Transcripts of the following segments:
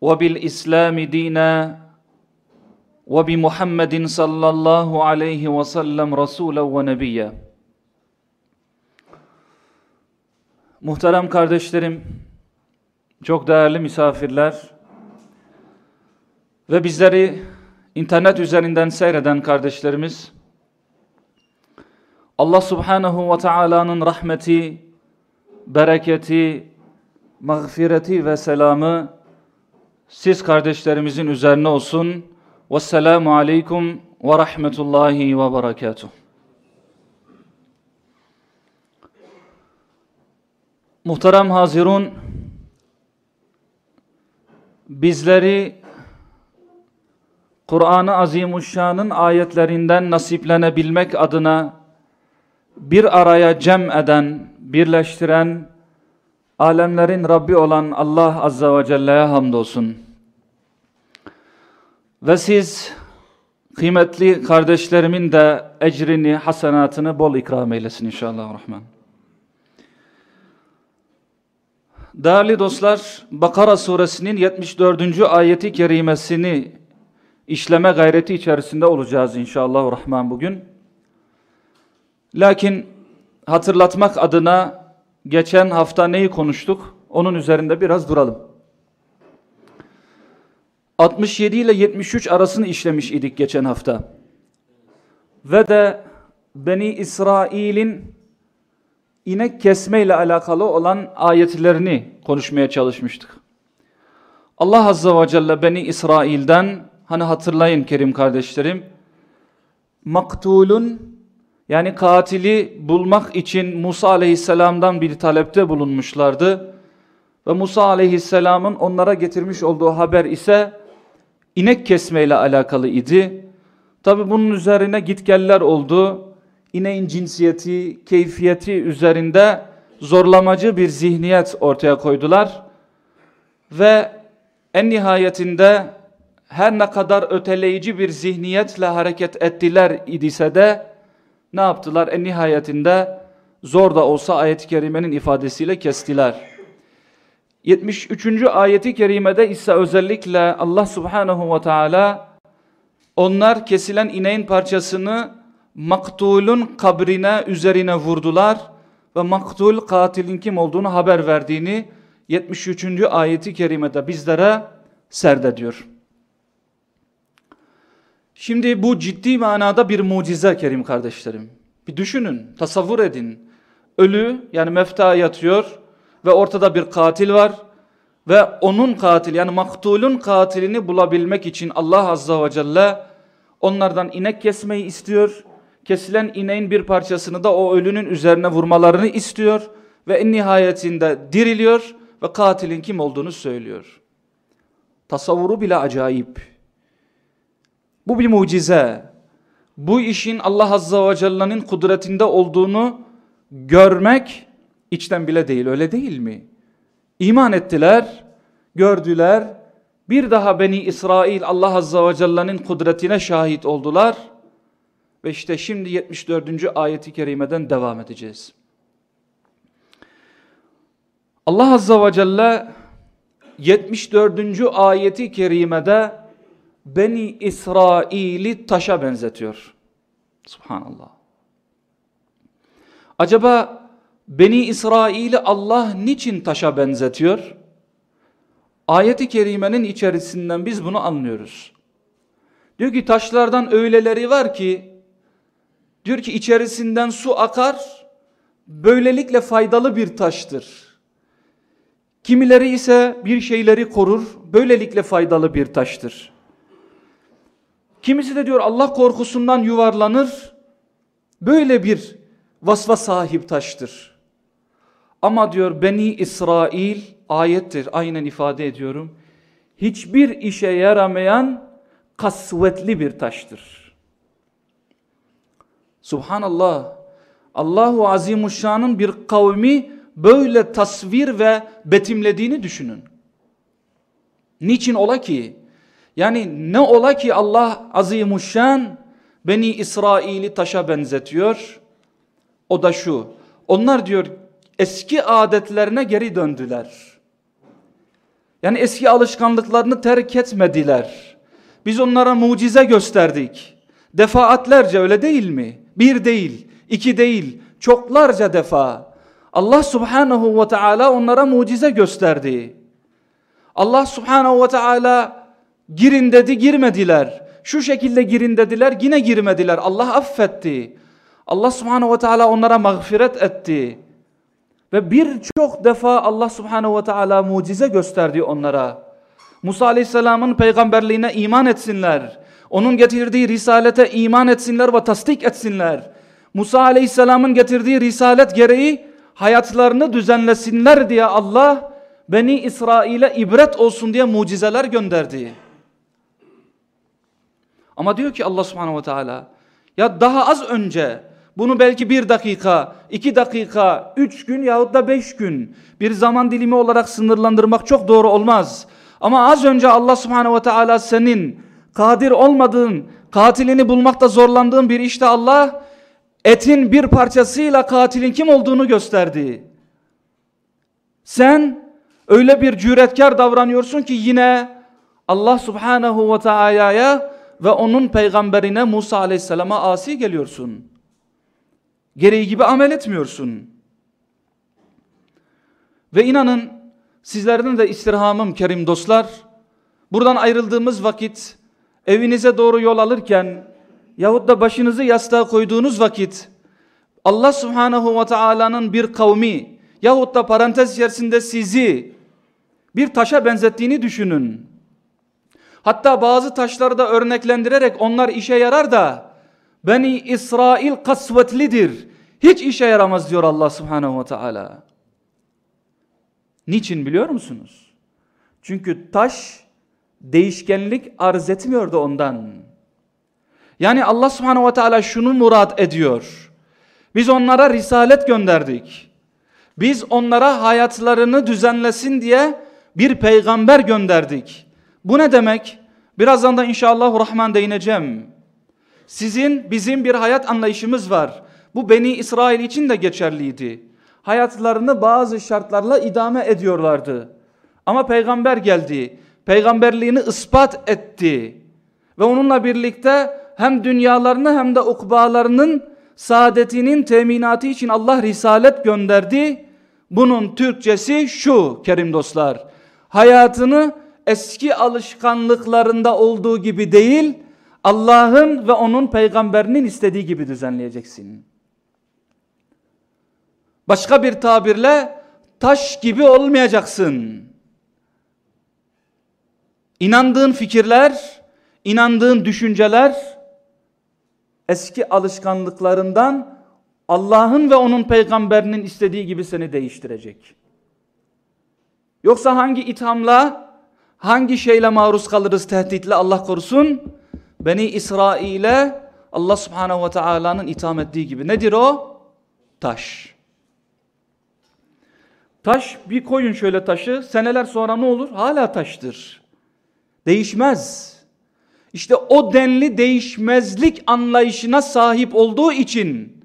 وبالإسلام دينا وبمحمد صلى الله عليه وسلم رسولا ونبيا Muhterem kardeşlerim, çok değerli misafirler ve bizleri internet üzerinden seyreden kardeşlerimiz, Allah subhanahu ve Taala'nın rahmeti, bereketi, mağfireti ve selamı siz kardeşlerimizin üzerine olsun. Vesselamu aleykum ve rahmetullahi ve berekatuh. Muhterem Hazirun, bizleri Kur'an-ı Azimuşşan'ın ayetlerinden nasiplenebilmek adına bir araya cem eden, birleştiren, alemlerin Rabbi olan Allah Azza ve Celle'ye hamdolsun. Ve siz kıymetli kardeşlerimin de ecrini, hasenatını bol ikram eylesin inşallah rahman. Değerli dostlar, Bakara suresinin 74. ayeti kerimesini işleme gayreti içerisinde olacağız inşallah rahman bugün. Lakin hatırlatmak adına geçen hafta neyi konuştuk? Onun üzerinde biraz duralım. 67 ile 73 arasını işlemiş idik geçen hafta. Ve de Beni İsrail'in inek kesme ile alakalı olan ayetlerini konuşmaya çalışmıştık. Allah Azze ve Celle Beni İsrail'den hani hatırlayın kerim kardeşlerim maktulun yani katili bulmak için Musa aleyhisselamdan bir talepte bulunmuşlardı. Ve Musa aleyhisselamın onlara getirmiş olduğu haber ise inek kesmeyle alakalı idi. Tabi bunun üzerine gitgeller oldu. İneğin cinsiyeti, keyfiyeti üzerinde zorlamacı bir zihniyet ortaya koydular. Ve en nihayetinde her ne kadar öteleyici bir zihniyetle hareket ettiler idise de ne yaptılar? En nihayetinde zor da olsa ayet-i kerimenin ifadesiyle kestiler. 73. ayeti kerimede ise özellikle Allah subhanahu ve teala onlar kesilen ineğin parçasını maktulun kabrine üzerine vurdular ve maktul katilin kim olduğunu haber verdiğini 73. ayeti kerimede bizlere serdediyor. Şimdi bu ciddi manada bir mucize kerim kardeşlerim. Bir düşünün, tasavvur edin. Ölü yani mefta yatıyor ve ortada bir katil var. Ve onun katil yani maktulun katilini bulabilmek için Allah Azza ve Celle onlardan inek kesmeyi istiyor. Kesilen ineğin bir parçasını da o ölünün üzerine vurmalarını istiyor. Ve en nihayetinde diriliyor ve katilin kim olduğunu söylüyor. Tasavvuru bile acayip. Bu bir mucize. Bu işin Allah Azza ve Celle'nin kudretinde olduğunu görmek içten bile değil öyle değil mi? İman ettiler, gördüler. Bir daha Beni İsrail Allah Azza ve Celle'nin kudretine şahit oldular. Ve işte şimdi 74. ayeti kerimeden devam edeceğiz. Allah Azza ve Celle 74. ayeti kerimede Beni İsrail'i taşa benzetiyor. Subhanallah. Acaba Beni İsrail'i Allah niçin taşa benzetiyor? Ayeti kerimenin içerisinden biz bunu anlıyoruz. Diyor ki taşlardan öyleleri var ki, diyor ki içerisinden su akar, böylelikle faydalı bir taştır. Kimileri ise bir şeyleri korur, böylelikle faydalı bir taştır. Kimisi de diyor Allah korkusundan yuvarlanır. Böyle bir vasfa sahip taştır. Ama diyor Beni İsrail ayettir aynen ifade ediyorum. hiçbir işe yaramayan kasvetli bir taştır. Subhanallah. Allahu Azimuşşan'ın bir kavmi böyle tasvir ve betimlediğini düşünün. Niçin ola ki? Yani ne ola ki Allah Azimuşşan Beni İsrail'i taşa benzetiyor? O da şu. Onlar diyor eski adetlerine geri döndüler. Yani eski alışkanlıklarını terk etmediler. Biz onlara mucize gösterdik. Defaatlerce öyle değil mi? Bir değil, iki değil, çoklarca defa. Allah subhanahu ve teala onlara mucize gösterdi. Allah subhanahu ve teala girin dedi girmediler. Şu şekilde girin dediler yine girmediler. Allah affetti. Allah subhanahu ve teala onlara mağfiret etti. Ve birçok defa Allah subhanahu ve teala mucize gösterdi onlara. Musa aleyhisselamın peygamberliğine iman etsinler. Onun getirdiği risalete iman etsinler ve tasdik etsinler. Musa aleyhisselamın getirdiği risalet gereği hayatlarını düzenlesinler diye Allah Beni İsrail'e ibret olsun diye mucizeler gönderdi. Ama diyor ki Allah subhanahu ve teala ya daha az önce bunu belki bir dakika, iki dakika, üç gün yahut da beş gün bir zaman dilimi olarak sınırlandırmak çok doğru olmaz. Ama az önce Allah subhanehu ve teala senin kadir olmadığın, katilini bulmakta zorlandığın bir işte Allah etin bir parçasıyla katilin kim olduğunu gösterdi. Sen öyle bir cüretkar davranıyorsun ki yine Allah subhanehu ve teala'ya ve onun peygamberine Musa aleyhisselama asi geliyorsun. Gereği gibi amel etmiyorsun. Ve inanın sizlerden de istirhamım kerim dostlar. Buradan ayrıldığımız vakit evinize doğru yol alırken yahut da başınızı yastığa koyduğunuz vakit Allah subhanahu ve teala'nın bir kavmi yahut da parantez içerisinde sizi bir taşa benzettiğini düşünün. Hatta bazı taşları da örneklendirerek onlar işe yarar da Beni İsrail kasvetlidir. Hiç işe yaramaz diyor Allah subhanahu ve teala. Niçin biliyor musunuz? Çünkü taş değişkenlik arz etmiyordu ondan. Yani Allah subhanahu ve teala şunu murat ediyor. Biz onlara risalet gönderdik. Biz onlara hayatlarını düzenlesin diye bir peygamber gönderdik. Bu ne demek? Birazdan da inşallah Rahman değineceğim. Sizin bizim bir hayat anlayışımız var. Bu Beni İsrail için de geçerliydi. Hayatlarını bazı şartlarla idame ediyorlardı. Ama peygamber geldi. Peygamberliğini ispat etti. Ve onunla birlikte hem dünyalarını hem de ukbalarının saadetinin teminatı için Allah risalet gönderdi. Bunun Türkçesi şu kerim dostlar. Hayatını eski alışkanlıklarında olduğu gibi değil, Allah'ın ve onun peygamberinin istediği gibi düzenleyeceksin. Başka bir tabirle taş gibi olmayacaksın. İnandığın fikirler, inandığın düşünceler eski alışkanlıklarından Allah'ın ve onun peygamberinin istediği gibi seni değiştirecek. Yoksa hangi ithamla, hangi şeyle maruz kalırız tehditle Allah korusun? Beni İsrail'e Allah subhanehu ve teala'nın itham ettiği gibi. Nedir o? Taş. Taş bir koyun şöyle taşı seneler sonra ne olur? Hala taştır. Değişmez. İşte o denli değişmezlik anlayışına sahip olduğu için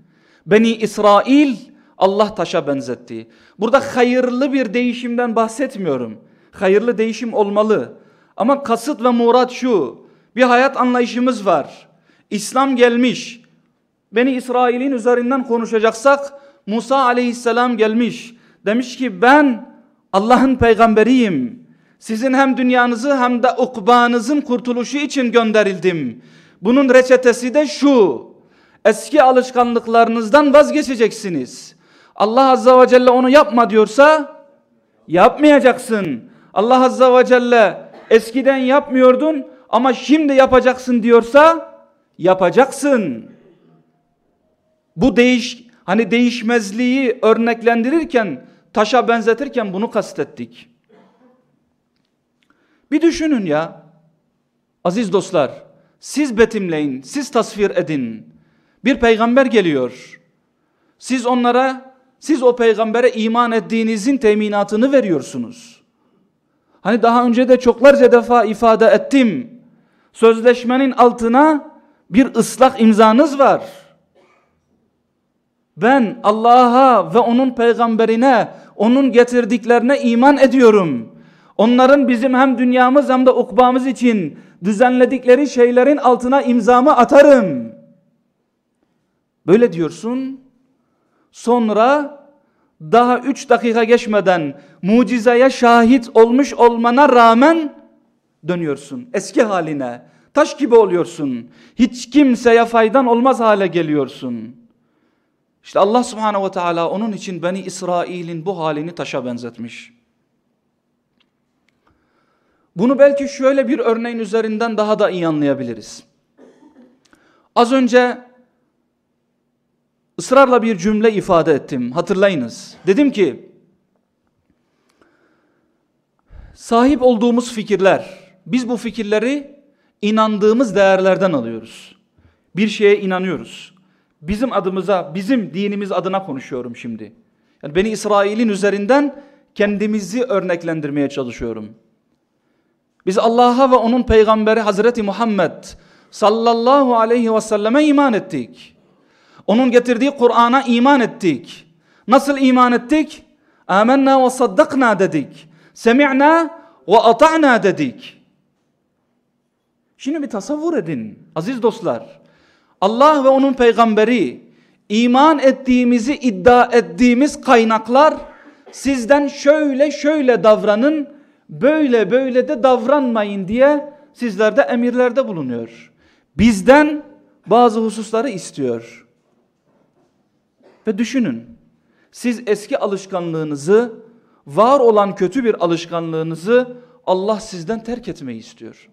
Beni İsrail Allah taşa benzetti. Burada hayırlı bir değişimden bahsetmiyorum. Hayırlı değişim olmalı. Ama kasıt ve murat şu. Bir hayat anlayışımız var. İslam gelmiş. Beni İsrail'in üzerinden konuşacaksak Musa aleyhisselam gelmiş. Demiş ki ben Allah'ın peygamberiyim. Sizin hem dünyanızı hem de ukbanızın kurtuluşu için gönderildim. Bunun reçetesi de şu. Eski alışkanlıklarınızdan vazgeçeceksiniz. Allah Azza ve Celle onu yapma diyorsa yapmayacaksın. Allah Azza ve Celle eskiden yapmıyordun ama şimdi yapacaksın diyorsa yapacaksın. Bu değiş hani değişmezliği örneklendirirken taşa benzetirken bunu kastettik. Bir düşünün ya. Aziz dostlar, siz betimleyin, siz tasvir edin. Bir peygamber geliyor. Siz onlara, siz o peygambere iman ettiğinizin teminatını veriyorsunuz. Hani daha önce de çoklarca defa ifade ettim. Sözleşmenin altına bir ıslak imzanız var. Ben Allah'a ve onun peygamberine, onun getirdiklerine iman ediyorum. Onların bizim hem dünyamız hem de ukbamız için düzenledikleri şeylerin altına imzamı atarım. Böyle diyorsun. Sonra daha üç dakika geçmeden mucizeye şahit olmuş olmana rağmen dönüyorsun eski haline. Taş gibi oluyorsun. Hiç kimseye faydan olmaz hale geliyorsun. İşte Allah subhanehu ve teala onun için Beni İsrail'in bu halini taşa benzetmiş. Bunu belki şöyle bir örneğin üzerinden daha da iyi anlayabiliriz. Az önce ısrarla bir cümle ifade ettim. Hatırlayınız. Dedim ki sahip olduğumuz fikirler, biz bu fikirleri inandığımız değerlerden alıyoruz. Bir şeye inanıyoruz. Bizim adımıza, bizim dinimiz adına konuşuyorum şimdi. Yani beni İsrail'in üzerinden kendimizi örneklendirmeye çalışıyorum. Biz Allah'a ve onun peygamberi Hazreti Muhammed sallallahu aleyhi ve selleme iman ettik. Onun getirdiği Kur'an'a iman ettik. Nasıl iman ettik? Amenna ve saddakna dedik. Semi'na ve ata'na dedik. Şimdi bir tasavvur edin aziz dostlar. Allah ve onun peygamberi iman ettiğimizi iddia ettiğimiz kaynaklar sizden şöyle şöyle davranın böyle böyle de davranmayın diye sizlerde emirlerde bulunuyor. Bizden bazı hususları istiyor. Ve düşünün. Siz eski alışkanlığınızı, var olan kötü bir alışkanlığınızı Allah sizden terk etmeyi istiyor.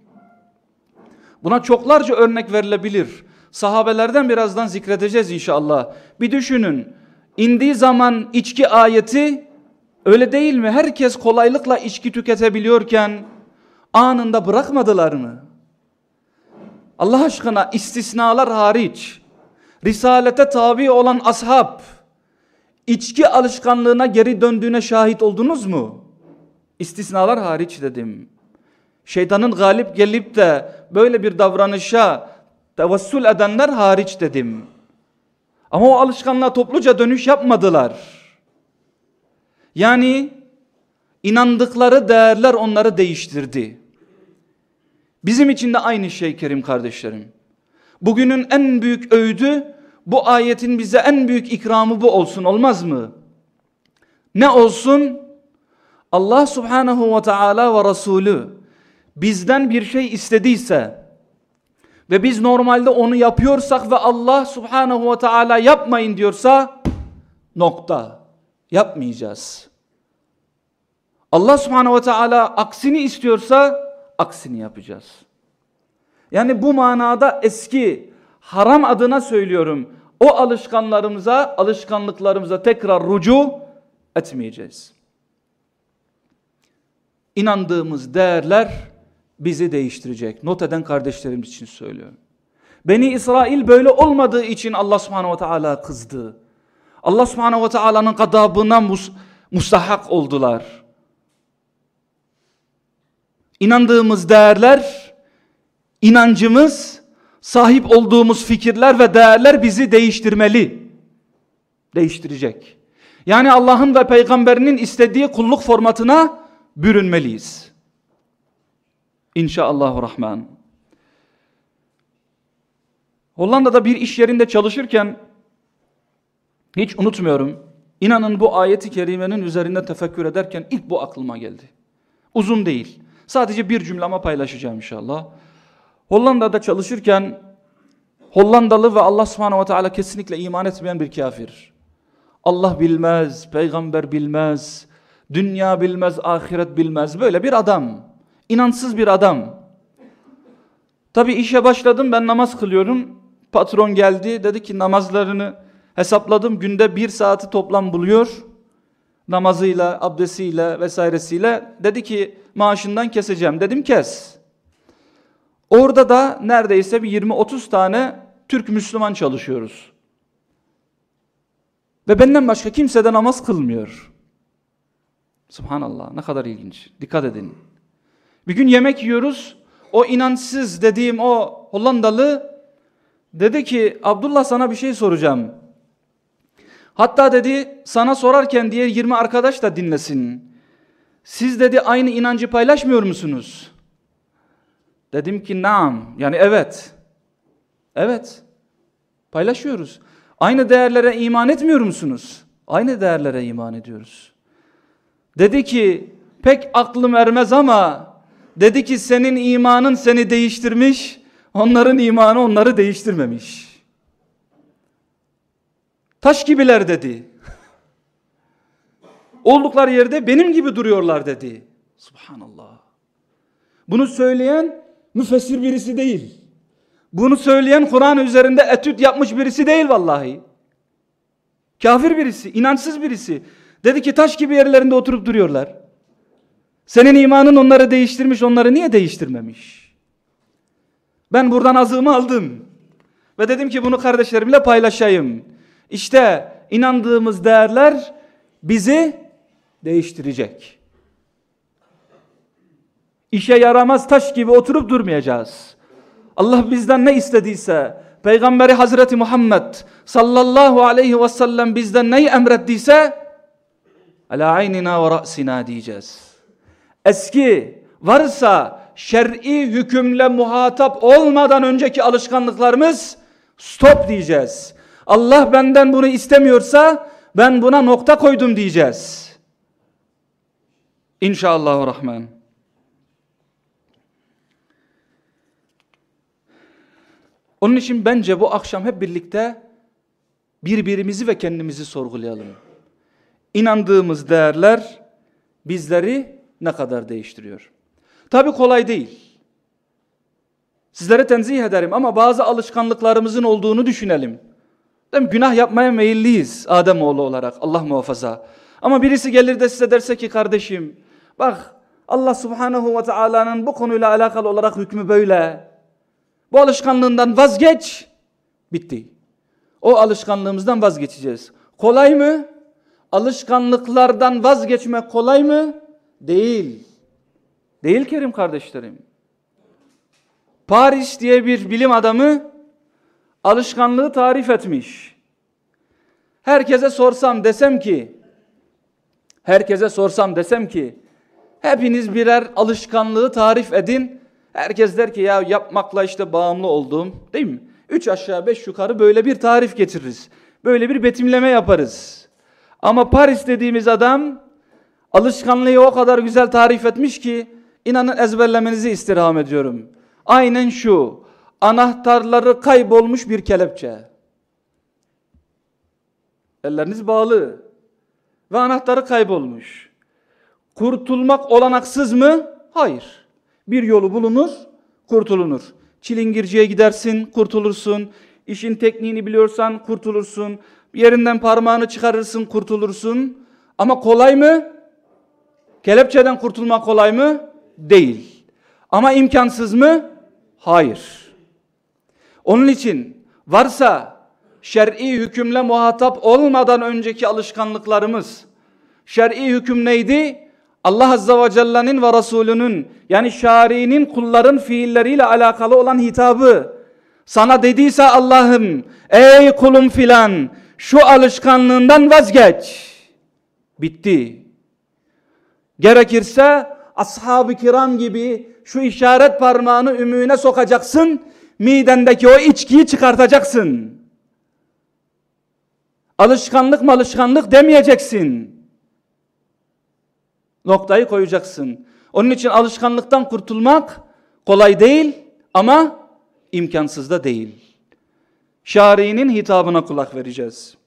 Buna çoklarca örnek verilebilir. Sahabelerden birazdan zikredeceğiz inşallah. Bir düşünün. İndiği zaman içki ayeti öyle değil mi? Herkes kolaylıkla içki tüketebiliyorken anında bırakmadılar mı? Allah aşkına istisnalar hariç Risalete tabi olan ashab içki alışkanlığına geri döndüğüne şahit oldunuz mu? İstisnalar hariç dedim. Şeytanın galip gelip de böyle bir davranışa tevessül edenler hariç dedim. Ama o alışkanlığa topluca dönüş yapmadılar. Yani inandıkları değerler onları değiştirdi. Bizim için de aynı şey Kerim kardeşlerim. Bugünün en büyük öğüdü bu ayetin bize en büyük ikramı bu olsun olmaz mı? Ne olsun? Allah subhanahu ve teala ve Resulü bizden bir şey istediyse ve biz normalde onu yapıyorsak ve Allah subhanahu ve teala yapmayın diyorsa nokta yapmayacağız. Allah subhanahu ve teala aksini istiyorsa aksini yapacağız. Yani bu manada eski haram adına söylüyorum. O alışkanlarımıza, alışkanlıklarımıza tekrar rucu etmeyeceğiz. İnandığımız değerler bizi değiştirecek. Not eden kardeşlerimiz için söylüyorum. Beni İsrail böyle olmadığı için Allah subhanehu ve teala kızdı. Allah subhanehu ve teala'nın gadabına mus mustahak oldular. İnandığımız değerler, inancımız, sahip olduğumuz fikirler ve değerler bizi değiştirmeli. Değiştirecek. Yani Allah'ın ve peygamberinin istediği kulluk formatına bürünmeliyiz. İnşallah Rahman. Hollanda'da bir iş yerinde çalışırken hiç unutmuyorum. İnanın bu ayeti kerimenin üzerinde tefekkür ederken ilk bu aklıma geldi. Uzun değil. Sadece bir cümleme paylaşacağım inşallah. Hollanda'da çalışırken Hollandalı ve Allah subhanehu ve teala kesinlikle iman etmeyen bir kafir. Allah bilmez, peygamber bilmez, dünya bilmez, ahiret bilmez. Böyle bir adam. İnansız bir adam. Tabi işe başladım ben namaz kılıyorum. Patron geldi dedi ki namazlarını hesapladım. Günde bir saati toplam buluyor. namazıyla, abdestiyle vesairesiyle dedi ki maaşından keseceğim. Dedim kes. Orada da neredeyse bir 20-30 tane Türk Müslüman çalışıyoruz. Ve benden başka kimse de namaz kılmıyor. Subhanallah ne kadar ilginç. Dikkat edin. Bir gün yemek yiyoruz. O inançsız dediğim o Hollandalı dedi ki Abdullah sana bir şey soracağım. Hatta dedi sana sorarken diğer 20 arkadaş da dinlesin. Siz dedi aynı inancı paylaşmıyor musunuz? Dedim ki naam yani evet. Evet. Paylaşıyoruz. Aynı değerlere iman etmiyor musunuz? Aynı değerlere iman ediyoruz. Dedi ki pek aklım ermez ama dedi ki senin imanın seni değiştirmiş, onların imanı onları değiştirmemiş. Taş gibiler dedi. Oldukları yerde benim gibi duruyorlar dedi. Subhanallah. Bunu söyleyen müfessir birisi değil. Bunu söyleyen Kur'an üzerinde etüt yapmış birisi değil vallahi. Kafir birisi, inançsız birisi. Dedi ki taş gibi yerlerinde oturup duruyorlar. Senin imanın onları değiştirmiş, onları niye değiştirmemiş? Ben buradan azığımı aldım. Ve dedim ki bunu kardeşlerimle paylaşayım. İşte inandığımız değerler bizi değiştirecek. İşe yaramaz taş gibi oturup durmayacağız. Allah bizden ne istediyse, Peygamberi Hazreti Muhammed sallallahu aleyhi ve sellem bizden neyi emrettiyse, ala aynina ve ra'sina diyeceğiz. Eski varsa şer'i hükümle muhatap olmadan önceki alışkanlıklarımız stop diyeceğiz. Allah benden bunu istemiyorsa ben buna nokta koydum diyeceğiz. İnşallah Rahman. Onun için bence bu akşam hep birlikte birbirimizi ve kendimizi sorgulayalım. İnandığımız değerler bizleri ne kadar değiştiriyor? Tabi kolay değil. Sizlere tenzih ederim ama bazı alışkanlıklarımızın olduğunu düşünelim. Değil mi? Günah yapmaya meyilliyiz Ademoğlu olarak Allah muhafaza. Ama birisi gelir de size derse ki kardeşim bak Allah subhanahu ve teala'nın bu konuyla alakalı olarak hükmü böyle. Bu alışkanlığından vazgeç. Bitti. O alışkanlığımızdan vazgeçeceğiz. Kolay mı? Alışkanlıklardan vazgeçmek kolay mı? Değil. Değil Kerim kardeşlerim. Paris diye bir bilim adamı alışkanlığı tarif etmiş. Herkese sorsam desem ki herkese sorsam desem ki hepiniz birer alışkanlığı tarif edin. Herkes der ki ya yapmakla işte bağımlı olduğum değil mi? Üç aşağı beş yukarı böyle bir tarif getiririz. Böyle bir betimleme yaparız. Ama Paris dediğimiz adam alışkanlığı o kadar güzel tarif etmiş ki inanın ezberlemenizi istirham ediyorum. Aynen şu anahtarları kaybolmuş bir kelepçe. Elleriniz bağlı ve anahtarı kaybolmuş. Kurtulmak olanaksız mı? Hayır. Bir yolu bulunur, kurtulunur. Çilingirciye gidersin, kurtulursun. İşin tekniğini biliyorsan kurtulursun. Yerinden parmağını çıkarırsın, kurtulursun. Ama kolay mı? Kelepçeden kurtulmak kolay mı? Değil. Ama imkansız mı? Hayır. Onun için varsa şer'i hükümle muhatap olmadan önceki alışkanlıklarımız, şer'i hüküm neydi? Allah Azza ve Celle'nin ve Resulünün yani şari'nin kulların fiilleriyle alakalı olan hitabı sana dediyse Allah'ım ey kulum filan şu alışkanlığından vazgeç. Bitti. Gerekirse ashab-ı kiram gibi şu işaret parmağını ümüğüne sokacaksın midendeki o içkiyi çıkartacaksın. Alışkanlık malışkanlık demeyeceksin. Noktayı koyacaksın. Onun için alışkanlıktan kurtulmak kolay değil ama imkansız da değil. Şari'nin hitabına kulak vereceğiz.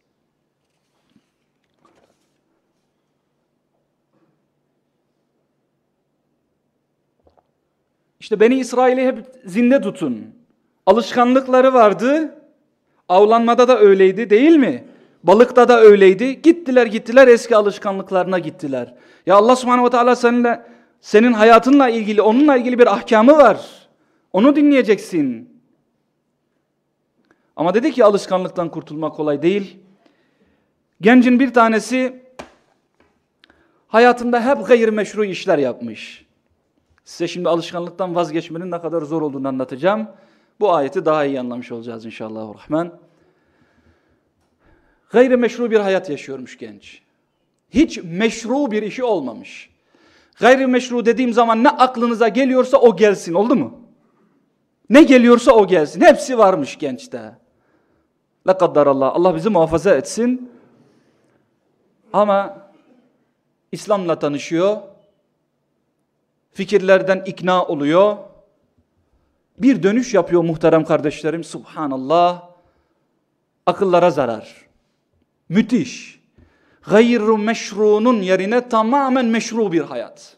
İşte Beni İsrail'i hep zinde tutun. Alışkanlıkları vardı. Avlanmada da öyleydi değil mi? Balıkta da öyleydi. Gittiler gittiler eski alışkanlıklarına gittiler. Ya Allah subhanehu ve teala seninle, senin hayatınla ilgili, onunla ilgili bir ahkamı var. Onu dinleyeceksin. Ama dedi ki alışkanlıktan kurtulmak kolay değil. Gencin bir tanesi hayatında hep gayrimeşru işler yapmış. Size şimdi alışkanlıktan vazgeçmenin ne kadar zor olduğunu anlatacağım. Bu ayeti daha iyi anlamış olacağız inşallah. Rahman. Gayrimeşru bir hayat yaşıyormuş genç. Hiç meşru bir işi olmamış. Gayrimeşru dediğim zaman ne aklınıza geliyorsa o gelsin oldu mu? Ne geliyorsa o gelsin. Hepsi varmış gençte. La Allah. Allah bizi muhafaza etsin. Ama İslam'la tanışıyor. Fikirlerden ikna oluyor. Bir dönüş yapıyor muhterem kardeşlerim. Subhanallah. Akıllara zarar. Müthiş. Gayru meşrunun yerine tamamen meşru bir hayat.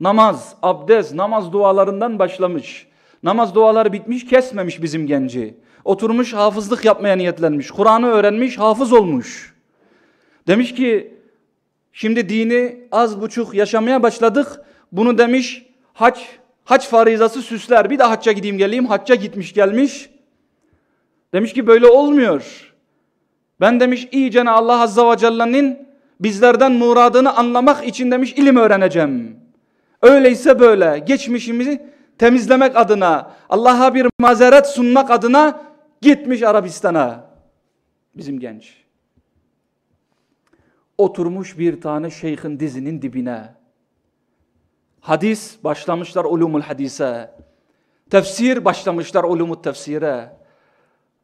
Namaz, abdest, namaz dualarından başlamış. Namaz duaları bitmiş, kesmemiş bizim genci. Oturmuş hafızlık yapmaya niyetlenmiş. Kur'an'ı öğrenmiş, hafız olmuş. Demiş ki şimdi dini az buçuk yaşamaya başladık. Bunu demiş hac, hac farizası süsler. Bir de hacca gideyim geleyim. Hacca gitmiş gelmiş. Demiş ki böyle olmuyor. Ben demiş iyicene Allah Azza ve Celle'nin bizlerden muradını anlamak için demiş ilim öğreneceğim. Öyleyse böyle geçmişimizi temizlemek adına Allah'a bir mazeret sunmak adına gitmiş Arabistan'a. Bizim genç. Oturmuş bir tane şeyhin dizinin dibine. Hadis başlamışlar ulumul hadise. Tefsir başlamışlar ulumut tefsire.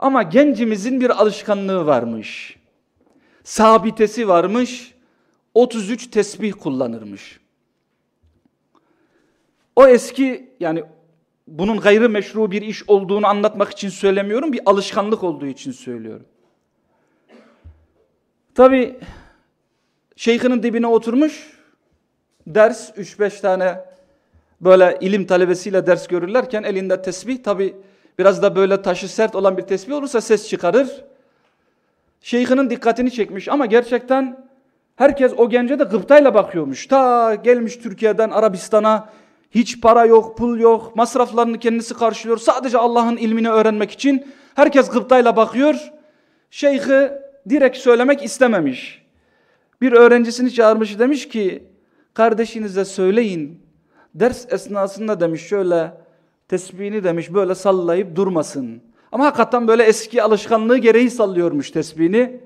Ama gencimizin bir alışkanlığı varmış. Sabitesi varmış. 33 tesbih kullanırmış. O eski yani bunun gayrı meşru bir iş olduğunu anlatmak için söylemiyorum. Bir alışkanlık olduğu için söylüyorum. Tabi şeyhinin dibine oturmuş. Ders 3-5 tane böyle ilim talebesiyle ders görürlerken elinde tesbih tabi Biraz da böyle taşı sert olan bir tesbih olursa ses çıkarır. Şeyhinin dikkatini çekmiş ama gerçekten herkes o gence de gıptayla bakıyormuş. Ta gelmiş Türkiye'den Arabistan'a hiç para yok, pul yok, masraflarını kendisi karşılıyor. Sadece Allah'ın ilmini öğrenmek için herkes gıptayla bakıyor. Şeyhi direkt söylemek istememiş. Bir öğrencisini çağırmış demiş ki kardeşinize söyleyin. Ders esnasında demiş şöyle tesbihini demiş böyle sallayıp durmasın. Ama hakikaten böyle eski alışkanlığı gereği sallıyormuş tesbihini.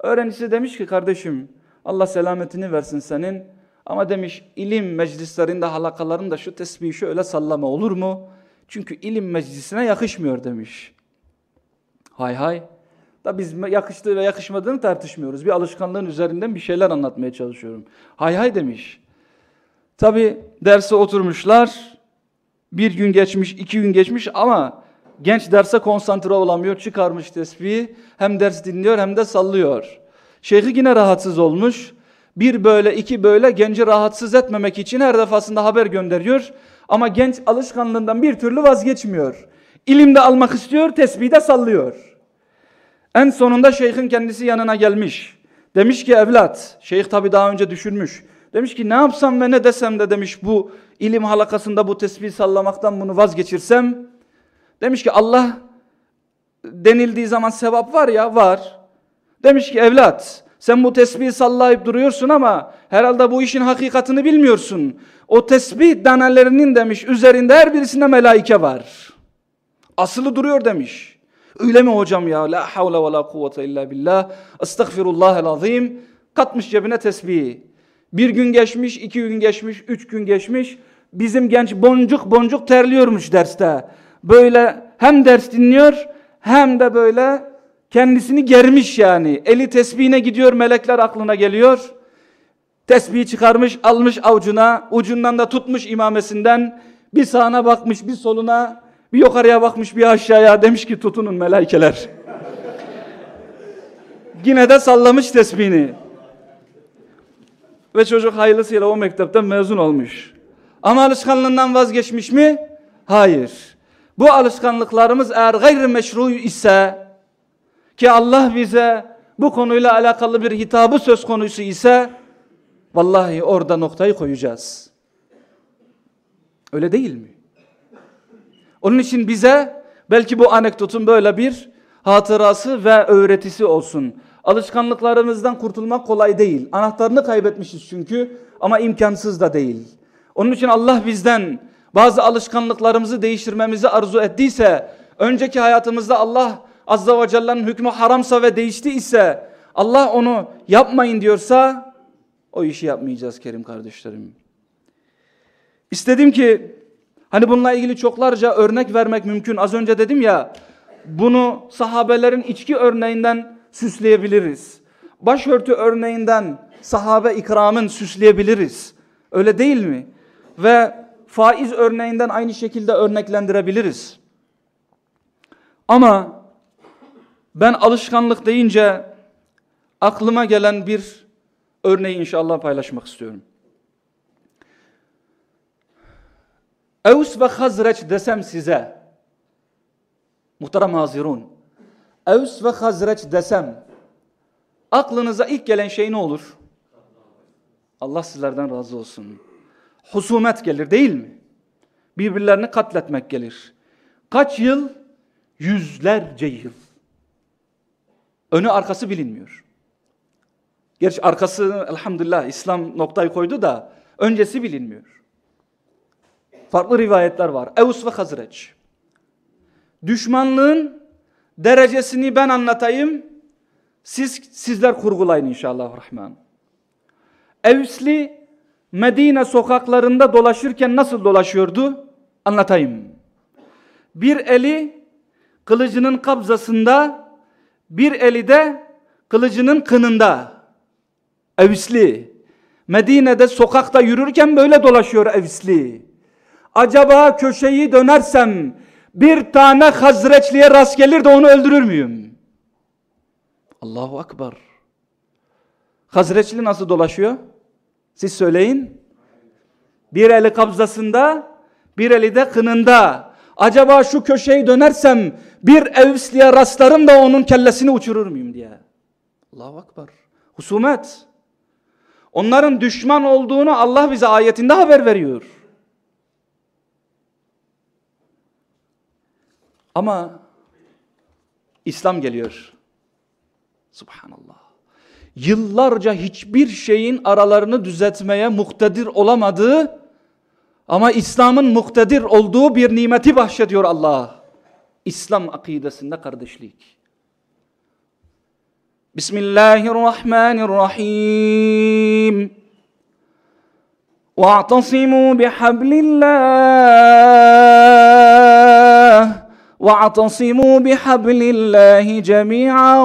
Öğrencisi demiş ki kardeşim Allah selametini versin senin. Ama demiş ilim meclislerinde halakalarında şu tesbihi şöyle sallama olur mu? Çünkü ilim meclisine yakışmıyor demiş. Hay hay. Da biz yakıştığı ve yakışmadığını tartışmıyoruz. Bir alışkanlığın üzerinden bir şeyler anlatmaya çalışıyorum. Hay hay demiş. Tabi derse oturmuşlar. Bir gün geçmiş, iki gün geçmiş ama genç derse konsantre olamıyor. Çıkarmış tesbihi. Hem ders dinliyor hem de sallıyor. Şeyhi yine rahatsız olmuş. Bir böyle iki böyle genci rahatsız etmemek için her defasında haber gönderiyor. Ama genç alışkanlığından bir türlü vazgeçmiyor. İlim de almak istiyor, tesbihi de sallıyor. En sonunda şeyhin kendisi yanına gelmiş. Demiş ki evlat, şeyh tabi daha önce düşünmüş. Demiş ki ne yapsam ve ne desem de demiş bu ilim halakasında bu tesbih sallamaktan bunu vazgeçirsem. Demiş ki Allah denildiği zaman sevap var ya var. Demiş ki evlat sen bu tesbihi sallayıp duruyorsun ama herhalde bu işin hakikatini bilmiyorsun. O tesbih danelerinin demiş üzerinde her birisinde melaike var. Asılı duruyor demiş. Öyle mi hocam ya? La havle ve la kuvvete illa billah. Estağfirullahel azim. Katmış cebine tesbihi. Bir gün geçmiş, iki gün geçmiş, üç gün geçmiş. Bizim genç boncuk boncuk terliyormuş derste. Böyle hem ders dinliyor hem de böyle kendisini germiş yani. Eli tesbihine gidiyor melekler aklına geliyor. Tesbihi çıkarmış almış avucuna ucundan da tutmuş imamesinden bir sağına bakmış bir soluna bir yukarıya bakmış bir aşağıya demiş ki tutunun melaikeler. Yine de sallamış tesbihini. Ve çocuk hayırlısıyla o mektepten mezun olmuş. Ama alışkanlığından vazgeçmiş mi? Hayır. Bu alışkanlıklarımız eğer gayrimeşru ise ki Allah bize bu konuyla alakalı bir hitabı söz konusu ise vallahi orada noktayı koyacağız. Öyle değil mi? Onun için bize belki bu anekdotun böyle bir hatırası ve öğretisi olsun. Alışkanlıklarımızdan kurtulmak kolay değil. Anahtarını kaybetmişiz çünkü ama imkansız da değil. Onun için Allah bizden bazı alışkanlıklarımızı değiştirmemizi arzu ettiyse, önceki hayatımızda Allah Azza ve Celle'nin hükmü haramsa ve değişti ise, Allah onu yapmayın diyorsa, o işi yapmayacağız Kerim kardeşlerim. İstedim ki, hani bununla ilgili çoklarca örnek vermek mümkün. Az önce dedim ya, bunu sahabelerin içki örneğinden süsleyebiliriz. Başörtü örneğinden sahabe ikramın süsleyebiliriz. Öyle değil mi? Ve faiz örneğinden aynı şekilde örneklendirebiliriz. Ama ben alışkanlık deyince aklıma gelen bir örneği inşallah paylaşmak istiyorum. Evs ve Hazreç desem size, muhterem hazirun, Evs ve Hazreç desem, aklınıza ilk gelen şey ne olur? Allah sizlerden razı olsun. Husumet gelir değil mi? Birbirlerini katletmek gelir. Kaç yıl? Yüzlerce yıl. Önü arkası bilinmiyor. Gerçi arkası elhamdülillah İslam noktayı koydu da öncesi bilinmiyor. Farklı rivayetler var. Evus ve Hazreç. Düşmanlığın derecesini ben anlatayım. Siz sizler kurgulayın inşallah rahman. Evsli Medine sokaklarında dolaşırken nasıl dolaşıyordu? Anlatayım. Bir eli kılıcının kabzasında, bir eli de kılıcının kınında. Evsli. Medine'de sokakta yürürken böyle dolaşıyor Evsli. Acaba köşeyi dönersem bir tane Hazreçli'ye rast gelir de onu öldürür müyüm? Allahu Akbar. Hazreçli nasıl dolaşıyor? Siz söyleyin. Bir eli kabzasında, bir eli de kınında. Acaba şu köşeyi dönersem bir evsliye rastlarım da onun kellesini uçurur muyum diye. Allahu Akbar. Husumet. Onların düşman olduğunu Allah bize ayetinde haber veriyor. Ama İslam geliyor. Subhanallah. Yıllarca hiçbir şeyin aralarını düzeltmeye muktedir olamadığı ama İslam'ın muktedir olduğu bir nimeti bahşediyor Allah. İslam akidesinde kardeşlik. Bismillahirrahmanirrahim. واعتصموا بحبل الله واعتصموا بحبل الله جميعا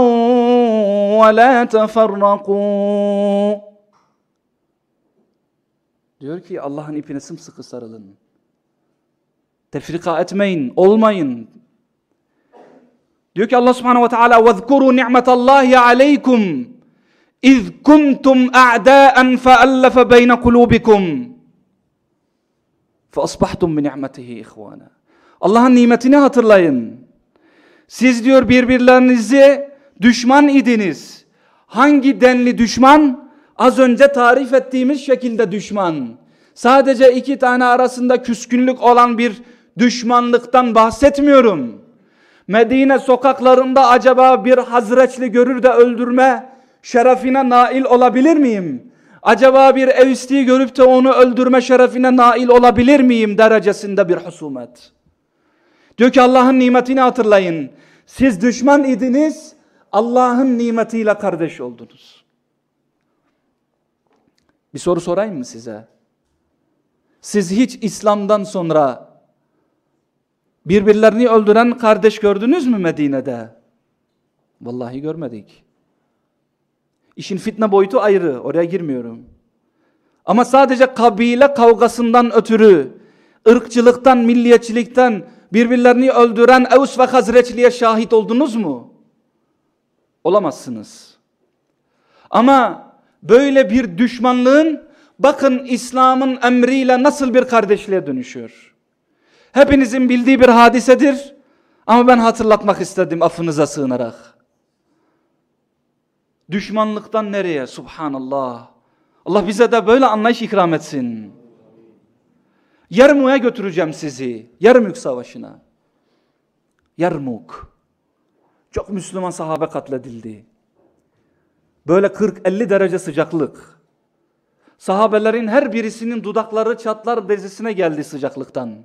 ولا تفرقوا Diyor ki Allah'ın ipine sımsıkı sarılın. Tefrika etmeyin, olmayın. Diyor ki Allah Subhanahu ve Teala وَذْكُرُوا نِعْمَةَ اللّٰهِ عَلَيْكُمْ اِذْ كُنْتُمْ اَعْدَاءً فَأَلَّفَ بَيْنَ قُلُوبِكُمْ فَأَصْبَحْتُمْ بِنِعْمَتِهِ إِخْوَانًا Allah'ın nimetini hatırlayın. Siz diyor birbirlerinizi düşman idiniz. Hangi denli düşman? Az önce tarif ettiğimiz şekilde düşman. Sadece iki tane arasında küskünlük olan bir düşmanlıktan bahsetmiyorum. Medine sokaklarında acaba bir hazreçli görür de öldürme şerefine nail olabilir miyim? Acaba bir evstiyi görüp de onu öldürme şerefine nail olabilir miyim derecesinde bir husumet. Diyor ki Allah'ın nimetini hatırlayın. Siz düşman idiniz, Allah'ın nimetiyle kardeş oldunuz. Bir soru sorayım mı size? Siz hiç İslam'dan sonra birbirlerini öldüren kardeş gördünüz mü Medine'de? Vallahi görmedik. İşin fitne boyutu ayrı, oraya girmiyorum. Ama sadece kabile kavgasından ötürü, ırkçılıktan, milliyetçilikten birbirlerini öldüren Evs ve Hazreçliğe şahit oldunuz mu? Olamazsınız. Ama böyle bir düşmanlığın bakın İslam'ın emriyle nasıl bir kardeşliğe dönüşüyor. Hepinizin bildiği bir hadisedir ama ben hatırlatmak istedim affınıza sığınarak. Düşmanlıktan nereye? Subhanallah. Allah bize de böyle anlayış ikram etsin. Yarmuk'a götüreceğim sizi. Yarmuk savaşına. Yarmuk. Çok Müslüman sahabe katledildi. Böyle 40-50 derece sıcaklık. Sahabelerin her birisinin dudakları çatlar derecesine geldi sıcaklıktan.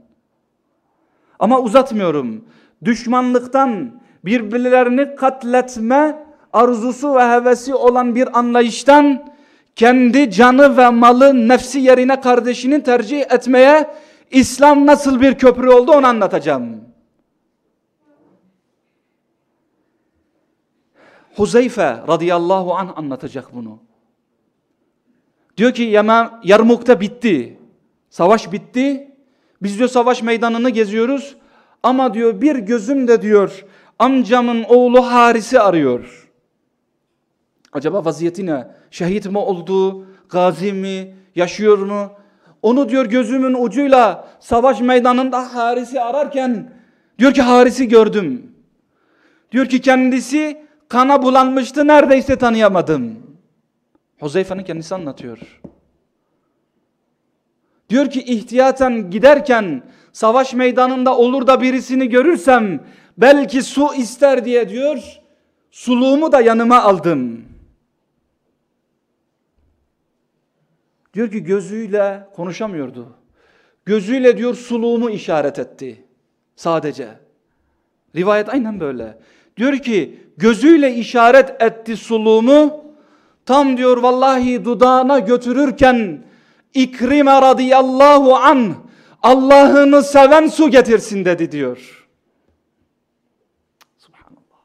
Ama uzatmıyorum. Düşmanlıktan birbirlerini katletme arzusu ve hevesi olan bir anlayıştan kendi canı ve malı nefsi yerine kardeşini tercih etmeye İslam nasıl bir köprü oldu onu anlatacağım. Huzeyfe radıyallahu anh anlatacak bunu. Diyor ki Yama, Yarmuk'ta bitti. Savaş bitti. Biz diyor savaş meydanını geziyoruz. Ama diyor bir gözüm de diyor amcamın oğlu Haris'i arıyor. Acaba vaziyeti ne? Şehit mi oldu? Gazi mi? Yaşıyor mu? Onu diyor gözümün ucuyla savaş meydanında Haris'i ararken diyor ki Haris'i gördüm. Diyor ki kendisi kana bulanmıştı neredeyse tanıyamadım. Huzeyfe'nin kendisi anlatıyor. Diyor ki ihtiyaten giderken savaş meydanında olur da birisini görürsem belki su ister diye diyor suluğumu da yanıma aldım. Diyor ki gözüyle konuşamıyordu. Gözüyle diyor suluğumu işaret etti. Sadece. Rivayet aynen böyle. Diyor ki gözüyle işaret etti suluğumu. Tam diyor vallahi dudağına götürürken İkrime radıyallahu an Allah'ını seven su getirsin dedi diyor. Subhanallah.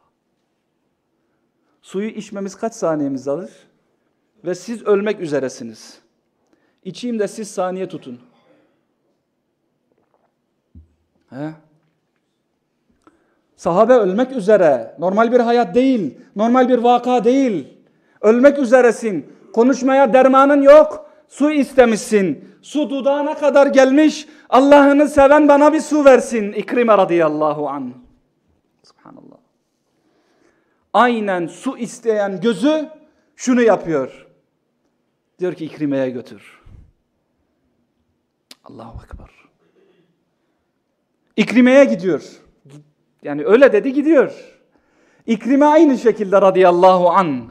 Suyu içmemiz kaç saniyemiz alır? Ve siz ölmek üzeresiniz. İçeyim de siz saniye tutun. He? Sahabe ölmek üzere. Normal bir hayat değil. Normal bir vaka değil. Ölmek üzeresin. Konuşmaya dermanın yok. Su istemişsin. Su dudağına kadar gelmiş. Allah'ını seven bana bir su versin. İkrime radıyallahu an. Subhanallah. Aynen su isteyen gözü şunu yapıyor. Diyor ki İkrime'ye götür. Allahu Ekber. İkrime'ye gidiyor. Yani öyle dedi gidiyor. İkrime aynı şekilde radıyallahu an.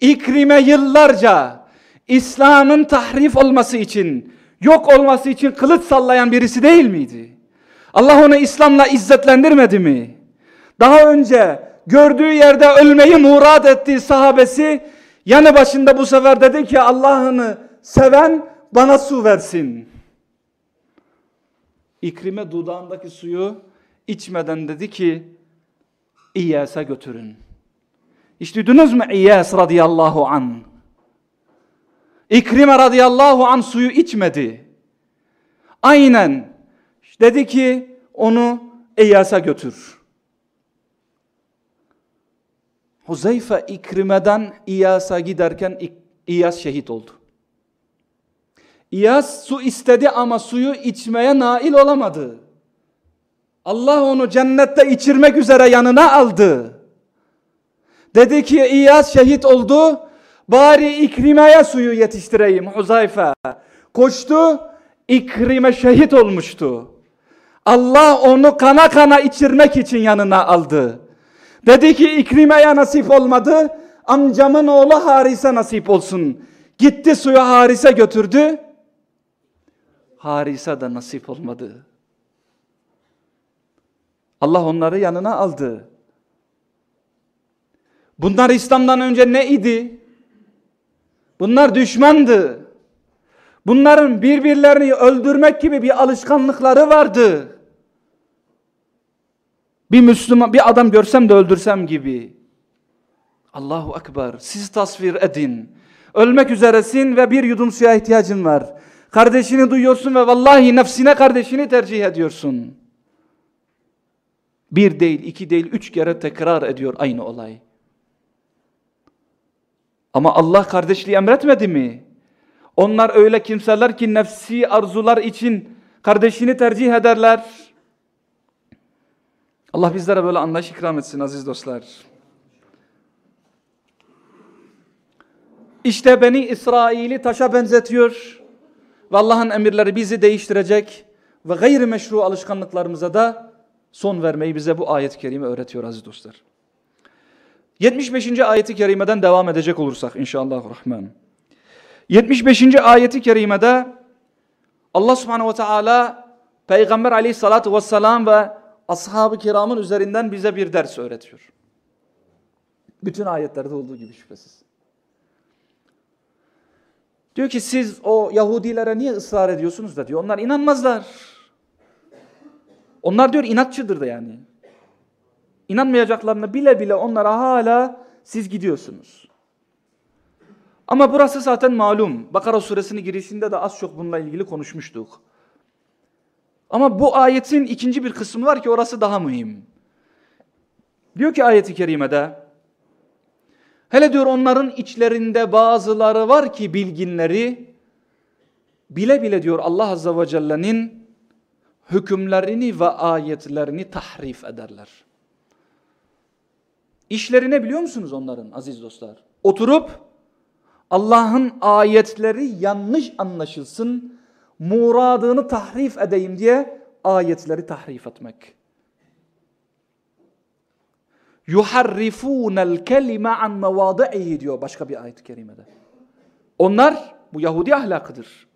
İkrime yıllarca İslam'ın tahrif olması için, yok olması için kılıç sallayan birisi değil miydi? Allah onu İslam'la izzetlendirmedi mi? Daha önce gördüğü yerde ölmeyi murad ettiği sahabesi yanı başında bu sefer dedi ki Allah'ını seven bana su versin. İkrime dudağındaki suyu içmeden dedi ki İyas'a götürün. Hiç duydunuz mu İyas radıyallahu an? İkrime radıyallahu an suyu içmedi. Aynen dedi ki onu İyas'a götür. Huzeyfe İkrime'den İyas'a giderken İyas şehit oldu. İyas su istedi ama suyu içmeye nail olamadı. Allah onu cennette içirmek üzere yanına aldı. Dedi ki İyas şehit oldu. Bari İkrime'ye suyu yetiştireyim Huzayfe. Koştu. İkrime şehit olmuştu. Allah onu kana kana içirmek için yanına aldı. Dedi ki İkrime'ye nasip olmadı. Amcamın oğlu Haris'e nasip olsun. Gitti suyu Haris'e götürdü. Haris'e de nasip olmadı. Allah onları yanına aldı. Bunlar İslam'dan önce ne idi? Bunlar düşmandı. Bunların birbirlerini öldürmek gibi bir alışkanlıkları vardı. Bir Müslüman, bir adam görsem de öldürsem gibi. Allahu Ekber. Siz tasvir edin. Ölmek üzeresin ve bir yudum suya ihtiyacın var. Kardeşini duyuyorsun ve vallahi nefsine kardeşini tercih ediyorsun. Bir değil, iki değil, üç kere tekrar ediyor aynı olay. Ama Allah kardeşliği emretmedi mi? Onlar öyle kimseler ki nefsi arzular için kardeşini tercih ederler. Allah bizlere böyle anlayış ikram etsin aziz dostlar. İşte Beni İsrail'i taşa benzetiyor. Ve Allah'ın emirleri bizi değiştirecek ve gayri meşru alışkanlıklarımıza da son vermeyi bize bu ayet-i kerime öğretiyor aziz dostlar. 75. ayeti kerimeden devam edecek olursak inşallah rahman. 75. ayeti kerimede Allah subhanehu ve teala Peygamber aleyhissalatu vesselam ve ashab-ı kiramın üzerinden bize bir ders öğretiyor. Bütün ayetlerde olduğu gibi şüphesiz. Diyor ki siz o Yahudilere niye ısrar ediyorsunuz da diyor. Onlar inanmazlar. Onlar diyor inatçıdır da yani. İnanmayacaklarını bile bile onlara hala siz gidiyorsunuz. Ama burası zaten malum. Bakara suresinin girişinde de az çok bununla ilgili konuşmuştuk. Ama bu ayetin ikinci bir kısmı var ki orası daha mühim. Diyor ki ayeti kerimede hele diyor onların içlerinde bazıları var ki bilginleri bile bile diyor Allah Azze ve Celle'nin hükümlerini ve ayetlerini tahrif ederler. İşleri ne biliyor musunuz onların aziz dostlar? Oturup Allah'ın ayetleri yanlış anlaşılsın, muradını tahrif edeyim diye ayetleri tahrif etmek. Yuharrifunel kelime an mevadi'ihi diyor başka bir ayet-i kerimede. Onlar bu Yahudi ahlakıdır.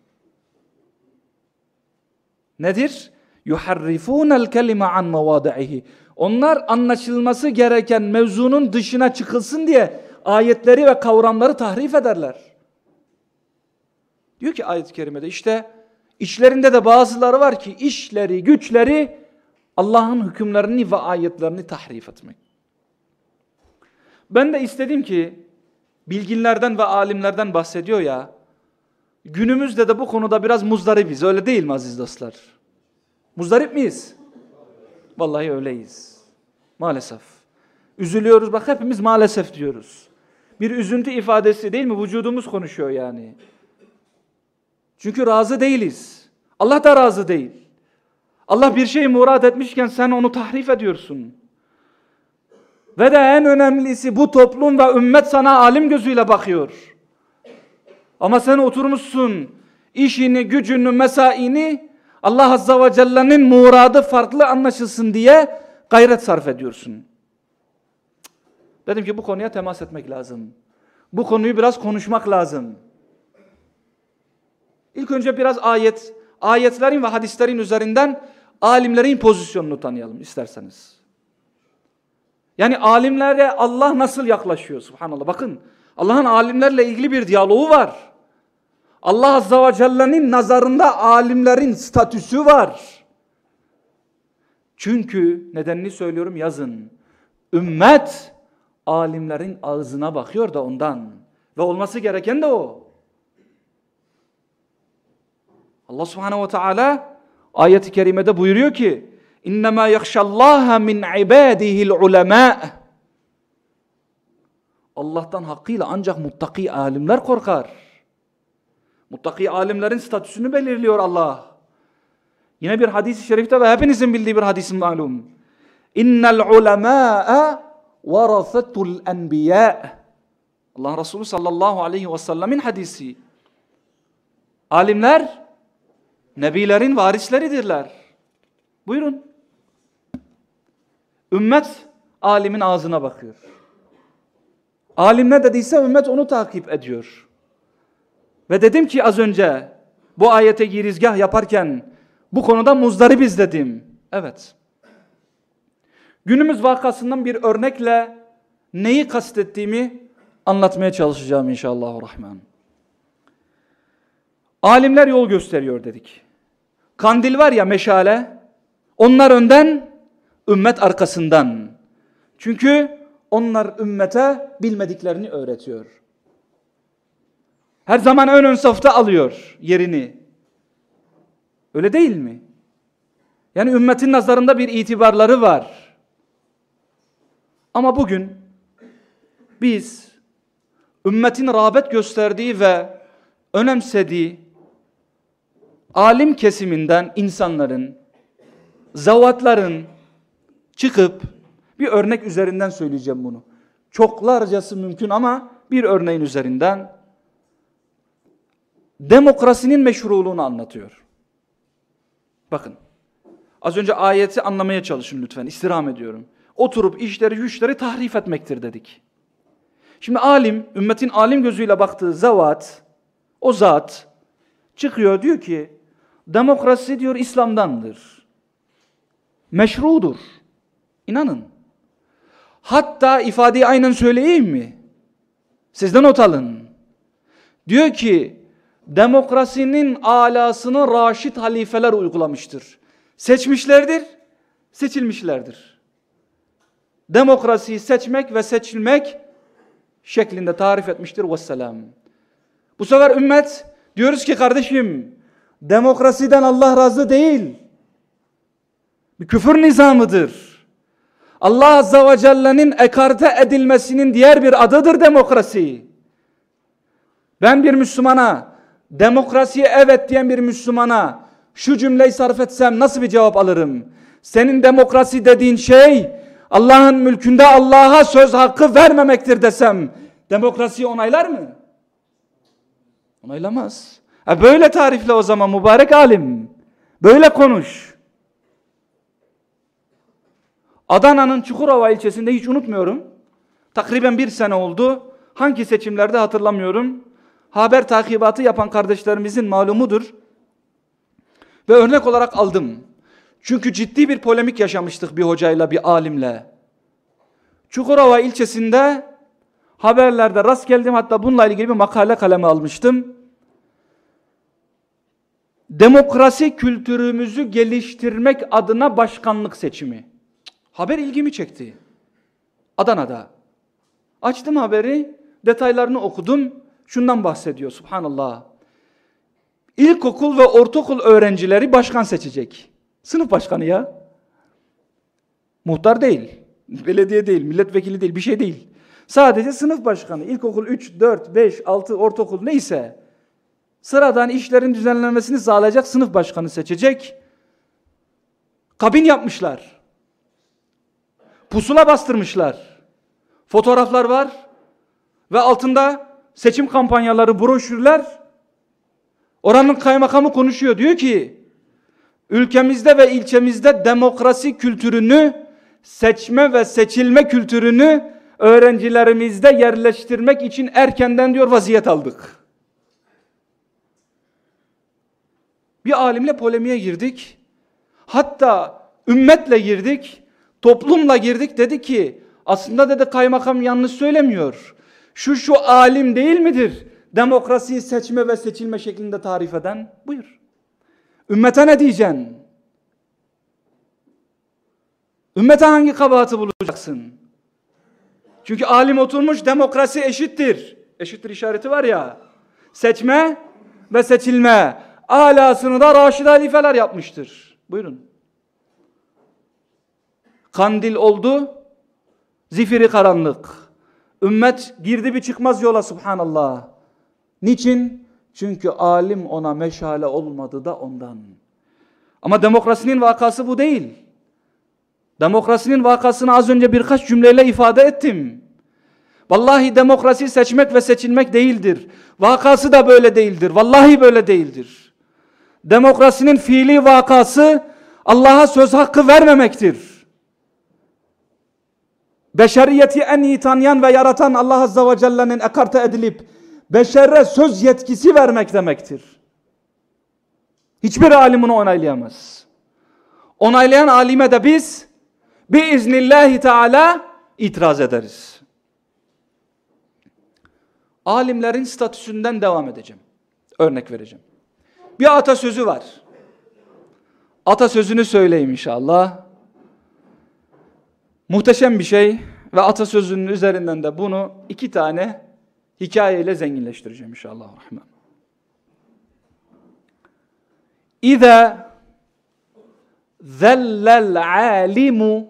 Nedir? Yuharrifunel kelime an mevadi'ihi. Onlar anlaşılması gereken mevzunun dışına çıkılsın diye ayetleri ve kavramları tahrif ederler. Diyor ki ayet-i kerimede işte içlerinde de bazıları var ki işleri, güçleri Allah'ın hükümlerini ve ayetlerini tahrif etmek. Ben de istedim ki bilginlerden ve alimlerden bahsediyor ya günümüzde de bu konuda biraz muzdaribiz öyle değil mi aziz dostlar? Muzdarip miyiz? Vallahi öyleyiz. Maalesef. Üzülüyoruz bak hepimiz maalesef diyoruz. Bir üzüntü ifadesi değil mi? Vücudumuz konuşuyor yani. Çünkü razı değiliz. Allah da razı değil. Allah bir şey murad etmişken sen onu tahrif ediyorsun. Ve de en önemlisi bu toplum ve ümmet sana alim gözüyle bakıyor. Ama sen oturmuşsun işini, gücünü, mesaini Allah Azza ve Celle'nin muradı farklı anlaşılsın diye gayret sarf ediyorsun. Dedim ki bu konuya temas etmek lazım. Bu konuyu biraz konuşmak lazım. İlk önce biraz ayet, ayetlerin ve hadislerin üzerinden alimlerin pozisyonunu tanıyalım isterseniz. Yani alimlere Allah nasıl yaklaşıyor subhanallah. Bakın Allah'ın alimlerle ilgili bir diyaloğu var. Allah Azza ve Celle'nin nazarında alimlerin statüsü var. Çünkü nedenini söylüyorum yazın. Ümmet alimlerin ağzına bakıyor da ondan. Ve olması gereken de o. Allah subhanehu ve teala ayeti kerimede buyuruyor ki İnnemâ yakşallâhe min ibâdihil ulemâ. Allah'tan hakkıyla ancak muttaki alimler korkar. Muttaki alimlerin statüsünü belirliyor Allah. Yine bir hadis-i şerifte ve hepinizin bildiği bir hadisin malum. İnnel ulemâ'a varasetul enbiyâ. Allah Resulü sallallahu aleyhi ve sellemin hadisi. Alimler nebilerin varisleridirler. Buyurun. Ümmet alimin ağzına bakıyor. Alim ne dediyse ümmet onu takip ediyor. Ve dedim ki az önce bu ayete girizgah yaparken bu konuda muzdaribiz dedim. Evet. Günümüz vakasından bir örnekle neyi kastettiğimi anlatmaya çalışacağım inşallah rahman. Alimler yol gösteriyor dedik. Kandil var ya meşale. Onlar önden, ümmet arkasından. Çünkü onlar ümmete bilmediklerini öğretiyor. Her zaman ön ön safta alıyor yerini. Öyle değil mi? Yani ümmetin nazarında bir itibarları var. Ama bugün biz ümmetin rağbet gösterdiği ve önemsediği alim kesiminden insanların, zavatların çıkıp bir örnek üzerinden söyleyeceğim bunu. Çoklarcası mümkün ama bir örneğin üzerinden demokrasinin meşruluğunu anlatıyor. Bakın. Az önce ayeti anlamaya çalışın lütfen. İstirham ediyorum. Oturup işleri güçleri tahrif etmektir dedik. Şimdi alim, ümmetin alim gözüyle baktığı zavat, o zat çıkıyor diyor ki demokrasi diyor İslam'dandır. Meşrudur. İnanın. Hatta ifadeyi aynen söyleyeyim mi? Sizden not alın. Diyor ki demokrasinin alasını raşit halifeler uygulamıştır. Seçmişlerdir, seçilmişlerdir. Demokrasiyi seçmek ve seçilmek şeklinde tarif etmiştir. Vesselam. Bu sefer ümmet diyoruz ki kardeşim demokrasiden Allah razı değil. Bir küfür nizamıdır. Allah Azza ve Celle'nin ekarte edilmesinin diğer bir adıdır demokrasi. Ben bir Müslümana, demokrasiye evet diyen bir Müslümana şu cümleyi sarf etsem nasıl bir cevap alırım? Senin demokrasi dediğin şey Allah'ın mülkünde Allah'a söz hakkı vermemektir desem demokrasiyi onaylar mı? Onaylamaz. E böyle tarifle o zaman mübarek alim. Böyle konuş. Adana'nın Çukurova ilçesinde hiç unutmuyorum. Takriben bir sene oldu. Hangi seçimlerde hatırlamıyorum. Haber takibatı yapan kardeşlerimizin malumudur. Ve örnek olarak aldım. Çünkü ciddi bir polemik yaşamıştık bir hocayla, bir alimle. Çukurova ilçesinde haberlerde rast geldim. Hatta bununla ilgili bir makale kaleme almıştım. Demokrasi kültürümüzü geliştirmek adına başkanlık seçimi. Haber ilgimi çekti. Adana'da. Açtım haberi, detaylarını okudum. Şundan bahsediyor subhanallah. İlkokul ve ortaokul öğrencileri başkan seçecek. Sınıf başkanı ya. Muhtar değil, belediye değil, milletvekili değil, bir şey değil. Sadece sınıf başkanı. İlkokul 3, 4, 5, 6, ortaokul neyse sıradan işlerin düzenlenmesini sağlayacak sınıf başkanı seçecek. Kabin yapmışlar. Pusula bastırmışlar. Fotoğraflar var ve altında seçim kampanyaları, broşürler. Oranın kaymakamı konuşuyor. Diyor ki ülkemizde ve ilçemizde demokrasi kültürünü, seçme ve seçilme kültürünü öğrencilerimizde yerleştirmek için erkenden diyor vaziyet aldık. Bir alimle polemiğe girdik. Hatta ümmetle girdik. Toplumla girdik dedi ki aslında dedi kaymakam yanlış söylemiyor. Şu şu alim değil midir? Demokrasiyi seçme ve seçilme şeklinde tarif eden buyur. Ümmete ne diyeceksin? Ümmete hangi kabahati bulacaksın? Çünkü alim oturmuş demokrasi eşittir. Eşittir işareti var ya. Seçme ve seçilme. Alasını da Raşid halifeler yapmıştır. Buyurun. Kandil oldu, zifiri karanlık. Ümmet girdi bir çıkmaz yola subhanallah. Niçin? Çünkü alim ona meşale olmadı da ondan. Ama demokrasinin vakası bu değil. Demokrasinin vakasını az önce birkaç cümleyle ifade ettim. Vallahi demokrasi seçmek ve seçilmek değildir. Vakası da böyle değildir. Vallahi böyle değildir. Demokrasinin fiili vakası Allah'a söz hakkı vermemektir. Beşeriyeti en iyi tanıyan ve yaratan Allah Azze ve Celle'nin ekarte edilip beşere söz yetkisi vermek demektir. Hiçbir alim bunu onaylayamaz. Onaylayan alime de biz biiznillahi teala itiraz ederiz. Alimlerin statüsünden devam edeceğim. Örnek vereceğim. Bir atasözü var. Atasözünü söyleyeyim inşallah. Muhteşem bir şey ve atasözünün üzerinden de bunu iki tane hikayeyle zenginleştireceğim inşallah. Rahman. İza zellel alimu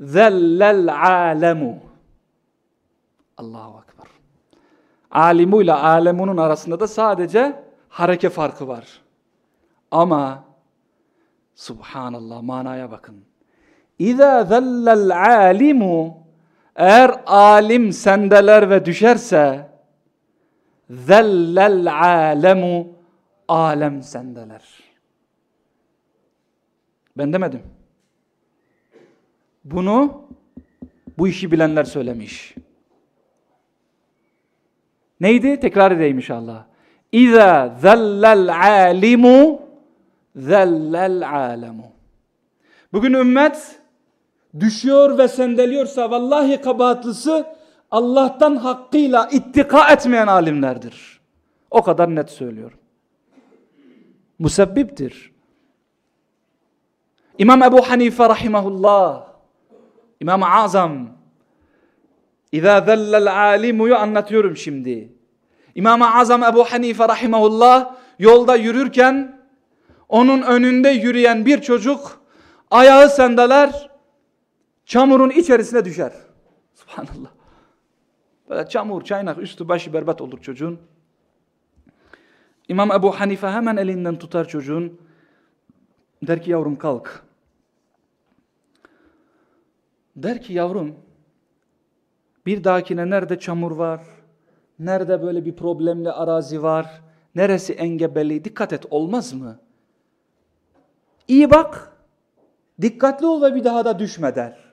zellel alemu Allahu Ekber. Alimu ile alemunun arasında da sadece hareke farkı var. Ama subhanallah manaya bakın. İza zellel alimu eğer alim sendeler ve düşerse zellel alemu alem sendeler. Ben demedim. Bunu bu işi bilenler söylemiş. Neydi? Tekrar edeyim inşallah. İza zellel alimu zellel alemu. Bugün ümmet düşüyor ve sendeliyorsa vallahi kabahatlısı Allah'tan hakkıyla ittika etmeyen alimlerdir. O kadar net söylüyorum. Musebbiptir. İmam Ebu Hanife rahimahullah İmam-ı Azam İzâ zellel alimu'yu anlatıyorum şimdi. İmam-ı Azam Ebu Hanife rahimahullah yolda yürürken onun önünde yürüyen bir çocuk ayağı sendeler çamurun içerisine düşer. Subhanallah. Böyle çamur, çaynak, üstü başı berbat olur çocuğun. İmam Ebu Hanife hemen elinden tutar çocuğun. Der ki yavrum kalk. Der ki yavrum bir dahakine nerede çamur var, nerede böyle bir problemli arazi var, neresi engebeli dikkat et olmaz mı? İyi bak, dikkatli ol ve bir daha da düşme der.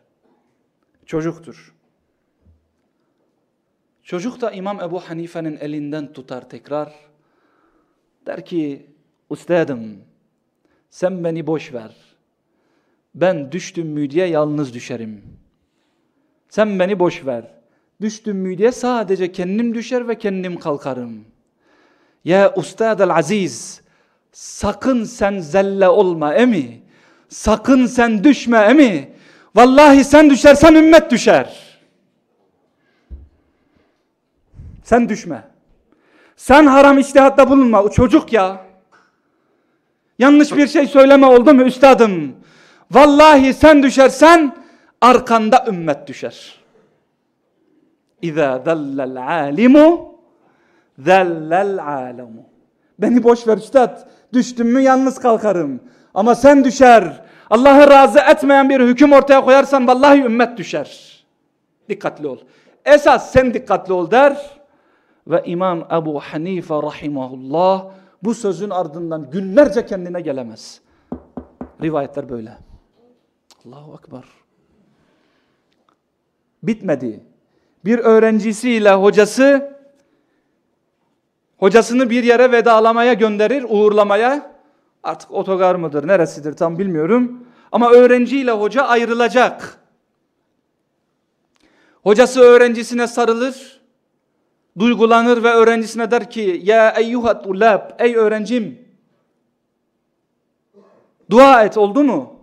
Çocuktur. Çocuk da İmam Ebu Hanife'nin elinden tutar tekrar. Der ki, Üstadım, sen beni boş ver. Ben düştüm mü diye yalnız düşerim. Sen beni boş ver. Düştüm mü diye sadece kendim düşer ve kendim kalkarım. Ya Ustadel Aziz, sakın sen zelle olma emi. Sakın sen düşme emi. Vallahi sen düşersen ümmet düşer. Sen düşme. Sen haram iştihatta bulunma. O çocuk ya. Yanlış bir şey söyleme oldu mu üstadım? Vallahi sen düşersen arkanda ümmet düşer. İza zellel alimu zellel alemu. Beni boş ver üstad. Düştüm mü yalnız kalkarım. Ama sen düşer. Allah'ı razı etmeyen bir hüküm ortaya koyarsan vallahi ümmet düşer. Dikkatli ol. Esas sen dikkatli ol der. Ve İmam Ebu Hanife rahimahullah bu sözün ardından günlerce kendine gelemez. Rivayetler böyle. Allahu Ekber. Bitmedi. Bir öğrencisiyle hocası hocasını bir yere vedalamaya gönderir, uğurlamaya. Artık otogar mıdır, neresidir tam bilmiyorum. Ama öğrenciyle hoca ayrılacak. Hocası öğrencisine sarılır, duygulanır ve öğrencisine der ki, Ya eyyuhat ulab, ey öğrencim, dua et oldu mu?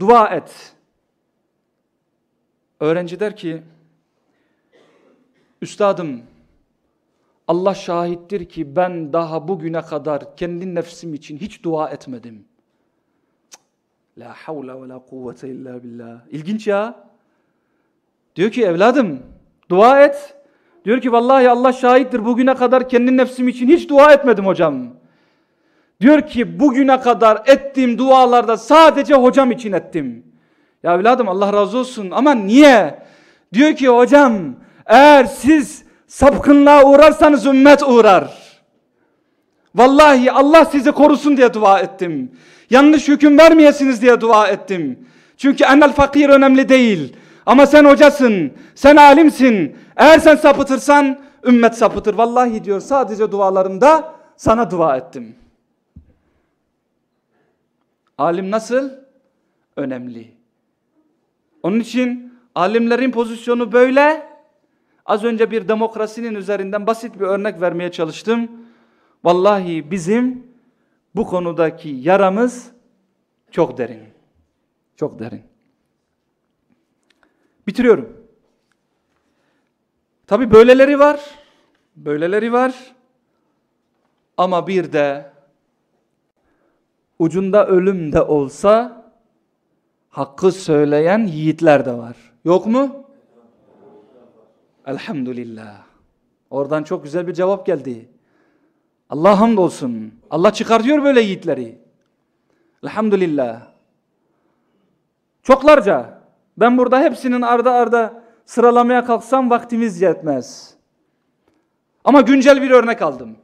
Dua et. Öğrenci der ki, Üstadım, Allah şahittir ki ben daha bugüne kadar kendi nefsim için hiç dua etmedim. La havle ve la kuvvete illa billah. İlginç ya. Diyor ki evladım dua et. Diyor ki vallahi Allah şahittir bugüne kadar kendi nefsim için hiç dua etmedim hocam. Diyor ki bugüne kadar ettiğim dualarda sadece hocam için ettim. Ya evladım Allah razı olsun ama niye? Diyor ki hocam eğer siz sapkınlığa uğrarsanız ümmet uğrar. Vallahi Allah sizi korusun diye dua ettim. Yanlış hüküm vermeyesiniz diye dua ettim. Çünkü enel fakir önemli değil. Ama sen hocasın, sen alimsin. Eğer sen sapıtırsan ümmet sapıtır. Vallahi diyor sadece dualarımda sana dua ettim. Alim nasıl? Önemli. Onun için alimlerin pozisyonu böyle. Az önce bir demokrasinin üzerinden basit bir örnek vermeye çalıştım. Vallahi bizim bu konudaki yaramız çok derin. Çok derin. Bitiriyorum. Tabi böyleleri var. Böyleleri var. Ama bir de ucunda ölüm de olsa hakkı söyleyen yiğitler de var. Yok mu? Elhamdülillah. Oradan çok güzel bir cevap geldi. Allah hamdolsun. Allah çıkartıyor böyle yiğitleri. Elhamdülillah. Çoklarca. Ben burada hepsinin arda arda sıralamaya kalksam vaktimiz yetmez. Ama güncel bir örnek aldım.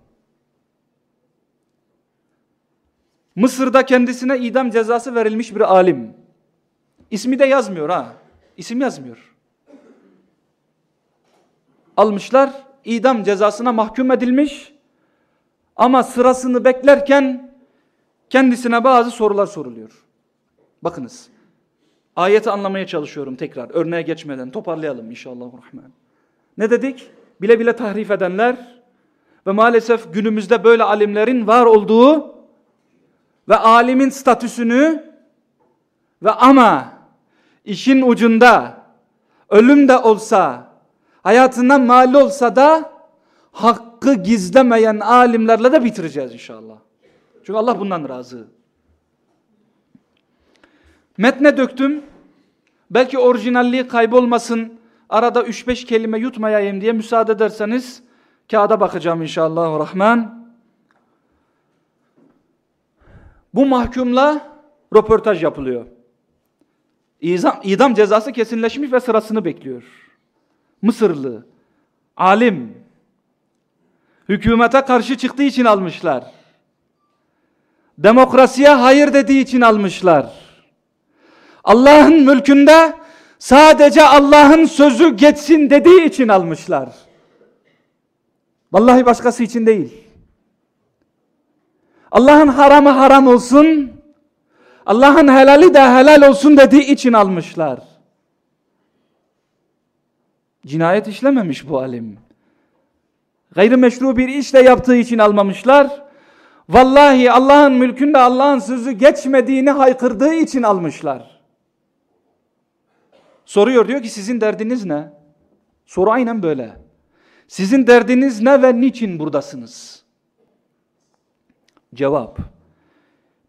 Mısır'da kendisine idam cezası verilmiş bir alim. İsmi de yazmıyor ha. İsim yazmıyor. Almışlar, idam cezasına mahkum edilmiş. Ama sırasını beklerken kendisine bazı sorular soruluyor. Bakınız. Ayeti anlamaya çalışıyorum tekrar. Örneğe geçmeden toparlayalım inşallah. Ne dedik? Bile bile tahrif edenler ve maalesef günümüzde böyle alimlerin var olduğu ve alimin statüsünü ve ama işin ucunda ölüm de olsa hayatından mal olsa da hakkı gizlemeyen alimlerle de bitireceğiz inşallah. Çünkü Allah bundan razı. Metne döktüm. Belki orijinalliği kaybolmasın. Arada 3-5 kelime yutmayayım diye müsaade ederseniz kağıda bakacağım inşallah rahman. Bu mahkumla röportaj yapılıyor. İdam, idam cezası kesinleşmiş ve sırasını bekliyor. Mısırlı, alim, hükümete karşı çıktığı için almışlar. Demokrasiye hayır dediği için almışlar. Allah'ın mülkünde sadece Allah'ın sözü geçsin dediği için almışlar. Vallahi başkası için değil. Allah'ın haramı haram olsun, Allah'ın helali de helal olsun dediği için almışlar. Cinayet işlememiş bu alim. Gayrimeşru bir işle yaptığı için almamışlar. Vallahi Allah'ın mülkünde Allah'ın sözü geçmediğini haykırdığı için almışlar. Soruyor diyor ki sizin derdiniz ne? Soru aynen böyle. Sizin derdiniz ne ve niçin buradasınız? Cevap.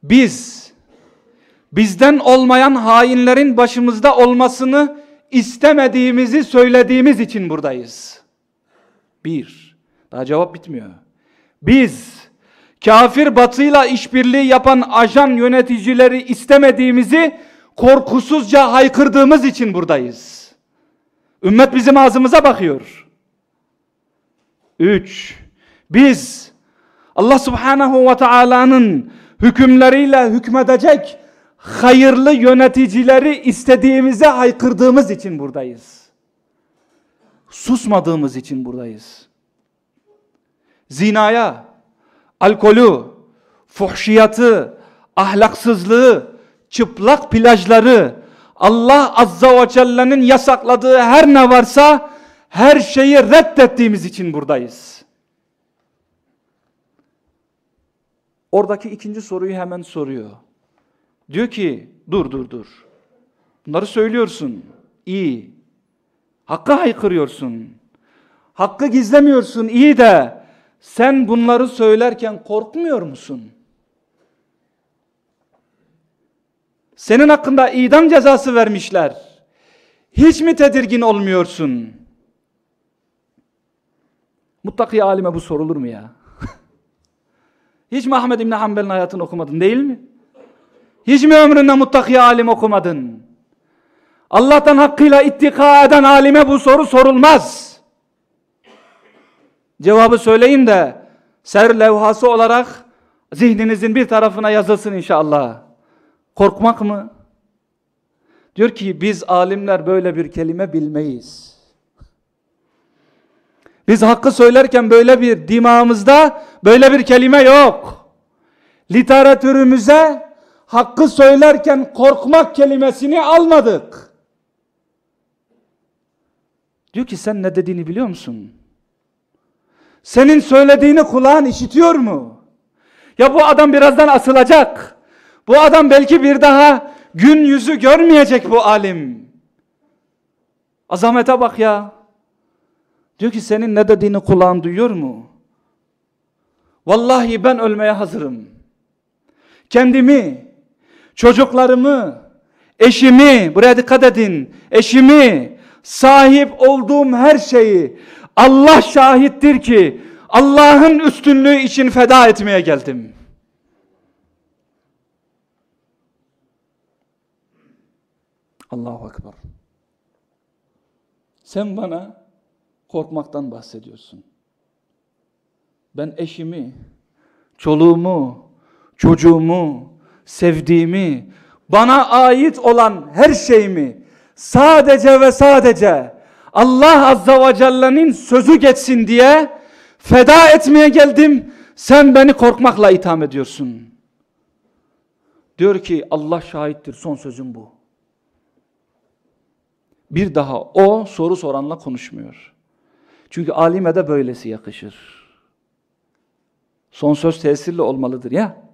Biz bizden olmayan hainlerin başımızda olmasını istemediğimizi söylediğimiz için buradayız. Bir. Daha cevap bitmiyor. Biz kafir batıyla işbirliği yapan ajan yöneticileri istemediğimizi korkusuzca haykırdığımız için buradayız. Ümmet bizim ağzımıza bakıyor. Üç. Biz Allah subhanahu ve Taala'nın hükümleriyle hükmedecek hayırlı yöneticileri istediğimize haykırdığımız için buradayız. Susmadığımız için buradayız. Zinaya, alkolü, fuhşiyatı, ahlaksızlığı, çıplak plajları, Allah Azza ve Celle'nin yasakladığı her ne varsa her şeyi reddettiğimiz için buradayız. Oradaki ikinci soruyu hemen soruyor. Diyor ki dur dur dur. Bunları söylüyorsun. İyi. Hakkı haykırıyorsun. Hakkı gizlemiyorsun. İyi de sen bunları söylerken korkmuyor musun? Senin hakkında idam cezası vermişler. Hiç mi tedirgin olmuyorsun? Muttaki alime bu sorulur mu ya? Hiç mi Ahmed İbni Hanbel'in hayatını okumadın değil mi? Hiç mi ömründe muttaki alim okumadın? Allah'tan hakkıyla ittika eden alime bu soru sorulmaz. Cevabı söyleyeyim de ser levhası olarak zihninizin bir tarafına yazılsın inşallah. Korkmak mı? Diyor ki biz alimler böyle bir kelime bilmeyiz. Biz hakkı söylerken böyle bir dimağımızda böyle bir kelime yok. Literatürümüze hakkı söylerken korkmak kelimesini almadık. Diyor ki sen ne dediğini biliyor musun? Senin söylediğini kulağın işitiyor mu? Ya bu adam birazdan asılacak. Bu adam belki bir daha gün yüzü görmeyecek bu alim. Azamete bak ya. Diyor ki senin ne dediğini kulağın duyuyor mu? Vallahi ben ölmeye hazırım. Kendimi, çocuklarımı, eşimi, buraya dikkat edin, eşimi, sahip olduğum her şeyi Allah şahittir ki Allah'ın üstünlüğü için feda etmeye geldim. Allahu Ekber. Sen bana korkmaktan bahsediyorsun. ben eşimi, çoluğumu, çocuğumu, sevdiğimi, bana ait olan her şeyimi sadece ve sadece Allah Azza ve Celle'nin sözü geçsin diye feda etmeye geldim. Sen beni korkmakla itham ediyorsun. Diyor ki Allah şahittir son sözüm bu. Bir daha o soru soranla konuşmuyor. Çünkü alime de böylesi yakışır. Son söz tesirli olmalıdır ya.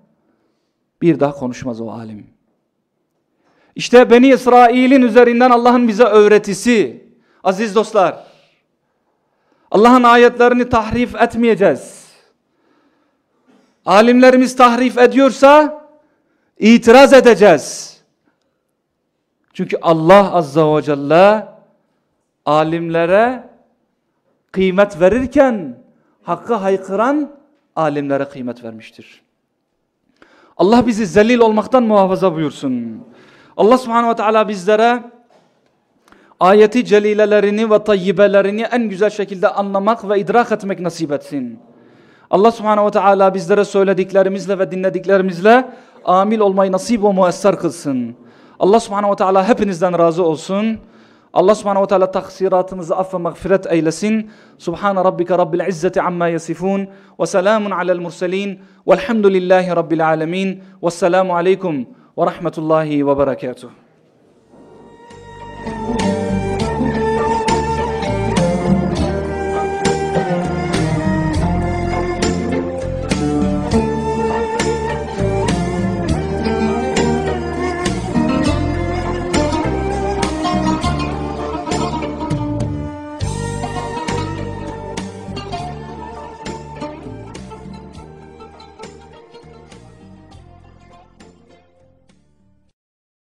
Bir daha konuşmaz o alim. İşte Beni İsrail'in üzerinden Allah'ın bize öğretisi. Aziz dostlar. Allah'ın ayetlerini tahrif etmeyeceğiz. Alimlerimiz tahrif ediyorsa itiraz edeceğiz. Çünkü Allah Azza ve Celle alimlere kıymet verirken hakkı haykıran alimlere kıymet vermiştir. Allah bizi zelil olmaktan muhafaza buyursun. Allah subhanehu ve teala bizlere ayeti celilelerini ve tayyibelerini en güzel şekilde anlamak ve idrak etmek nasip etsin. Allah subhanehu ve teala bizlere söylediklerimizle ve dinlediklerimizle amil olmayı nasip ve muesser kılsın. Allah subhanehu ve teala hepinizden razı olsun. Allah subhanehu ve teala taksiratımızı affe mağfiret eylesin. Subhane rabbike rabbil izzeti amma yasifun. Ve selamun alel murselin. Velhamdülillahi rabbil alemin. Vesselamu aleykum ve rahmetullahi ve berekatuhu.